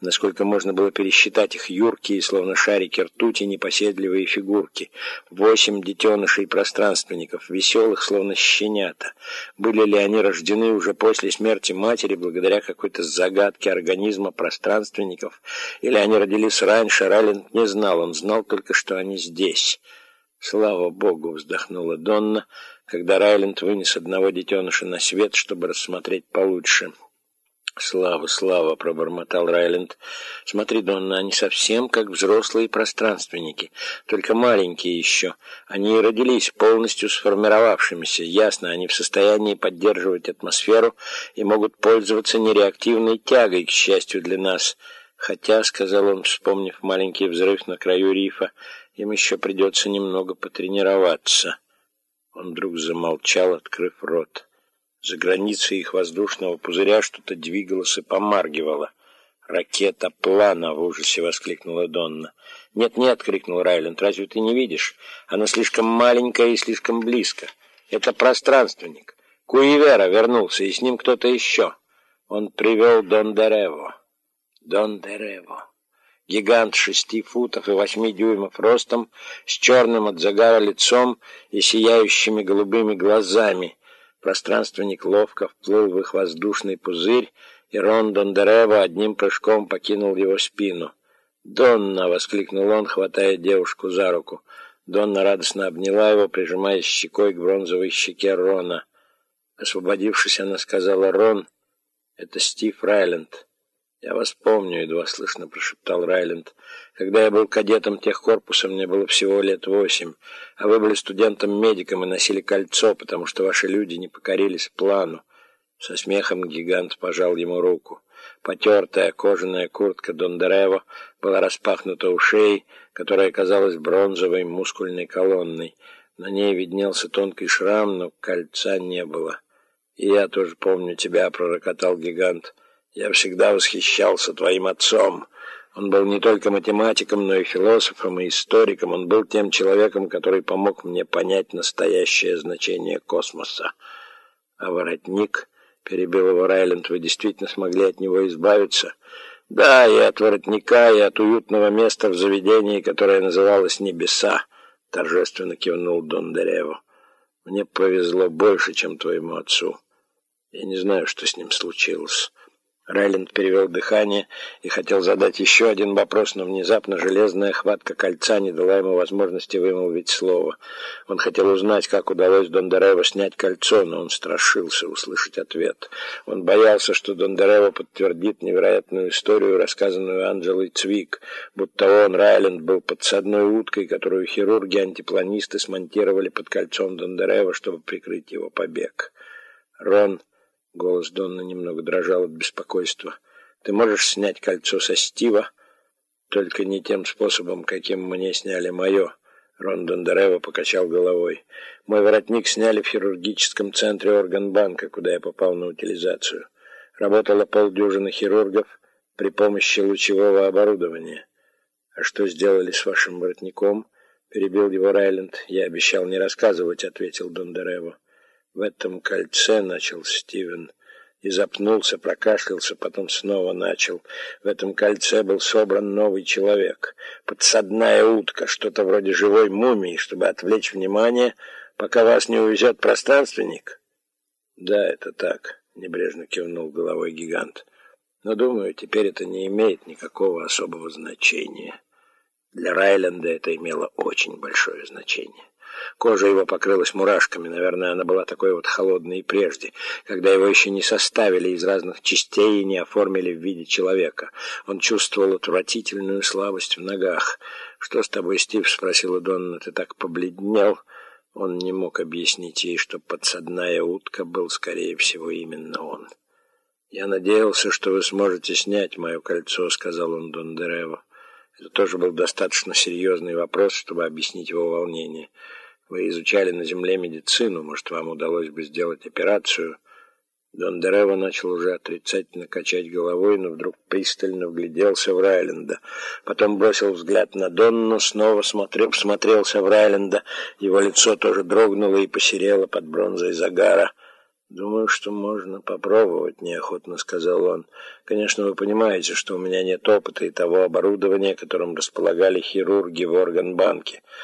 насколько можно было пересчитать их юркие, словно шарики ртути, непоседливые фигурки. Восемь детенышей пространственников, веселых, словно щенята. Были ли они рождены уже после смерти матери, благодаря какой-то загадке организма пространственников, или они родились раньше, Райленд не знал, он знал только, что они здесь. «Слава Богу!» — вздохнула Донна, когда Райленд вынес одного детеныша на свет, чтобы рассмотреть получше. «Слава, слава!» — пробормотал Райленд. «Смотри, Донна, они совсем как взрослые пространственники, только маленькие еще. Они родились полностью сформировавшимися. Ясно, они в состоянии поддерживать атмосферу и могут пользоваться нереактивной тягой, к счастью для нас. Хотя, — сказал он, вспомнив маленький взрыв на краю рифа, — им еще придется немного потренироваться». Он вдруг замолчал, открыв рот. За границей их воздушного пузыря что-то двигалось и помаргивало. «Ракета плана!» — в ужасе воскликнула Донна. «Нет-нет!» — крикнул Райленд. «Разве ты не видишь? Она слишком маленькая и слишком близко. Это пространственник. Куивера вернулся, и с ним кто-то еще. Он привел Дон Дерево. Дон Дерево. Гигант шести футов и восьми дюймов ростом, с черным от загара лицом и сияющими голубыми глазами, Пространственник ловко вплыл в их воздушный пузырь, и Рон Дондерево одним прыжком покинул его спину. «Донна!» — воскликнул он, хватая девушку за руку. Донна радостно обняла его, прижимаясь щекой к бронзовой щеке Рона. Освободившись, она сказала, «Рон, это Стив Райленд». «Я вас помню», — едва слышно прошептал Райленд. «Когда я был кадетом техкорпуса, мне было всего лет восемь, а вы были студентом-медиком и носили кольцо, потому что ваши люди не покорились плану». Со смехом гигант пожал ему руку. Потертая кожаная куртка Дондерево была распахнута у шеи, которая казалась бронзовой мускульной колонной. На ней виднелся тонкий шрам, но кольца не было. «И я тоже помню тебя», — пророкотал гигант. Я всегда восхищался твоим отцом. Он был не только математиком, но и философом и историком. Он был тем человеком, который помог мне понять настоящее значение космоса. А воротник, перебил его Райленд, вы действительно смогли от него избавиться? Да, и от воротника, и от уютного места в заведении, которое называлось «Небеса», торжественно кивнул Дон Дерево. Мне повезло больше, чем твоему отцу. Я не знаю, что с ним случилось. Райленд перевел дыхание и хотел задать еще один вопрос, но внезапно железная хватка кольца не дала ему возможности вымолвить слово. Он хотел узнать, как удалось Дондерево снять кольцо, но он страшился услышать ответ. Он боялся, что Дондерево подтвердит невероятную историю, рассказанную Анджелой Цвик, будто он, Райленд, был подсадной уткой, которую хирурги-антипланисты смонтировали под кольцом Дондерево, чтобы прикрыть его побег. Рон Голос Донна немного дрожал от беспокойства. «Ты можешь снять кольцо со Стива, только не тем способом, каким мне сняли мое». Рон Дондерево покачал головой. «Мой воротник сняли в хирургическом центре органбанка, куда я попал на утилизацию. Работало полдюжины хирургов при помощи лучевого оборудования. А что сделали с вашим воротником?» Перебил его Райленд. «Я обещал не рассказывать», — ответил Дондерево. В этом кольце начал Стивен и запнулся, прокашлялся, потом снова начал. В этом кольце был собран новый человек, подсадная утка, что-то вроде живой мумии, чтобы отвлечь внимание, пока вас не увезет пространственник. Да, это так, небрежно кивнул головой гигант. Но, думаю, теперь это не имеет никакого особого значения. Для Райленда это имело очень большое значение. Кожа его покрылась мурашками. Наверное, она была такой вот холодной и прежде, когда его еще не составили из разных частей и не оформили в виде человека. Он чувствовал отвратительную слабость в ногах. «Что с тобой, Стив?» — спросила Донна. «Ты так побледнел». Он не мог объяснить ей, что подсадная утка был, скорее всего, именно он. «Я надеялся, что вы сможете снять мое кольцо», — сказал он Дондерево. Это тоже был достаточно серьезный вопрос, чтобы объяснить его волнение. Вы изучали на земле медицину, может, вам удалось бы сделать операцию. Дон Дерево начал уже отрицательно качать головой, но вдруг пристально вгляделся в Райленда. Потом бросил взгляд на Донну, снова смотрел, всмотрелся в Райленда. Его лицо тоже дрогнуло и посерело под бронзой загара. «Думаю, что можно попробовать», — неохотно сказал он. «Конечно, вы понимаете, что у меня нет опыта и того оборудования, которым располагали хирурги в органбанке.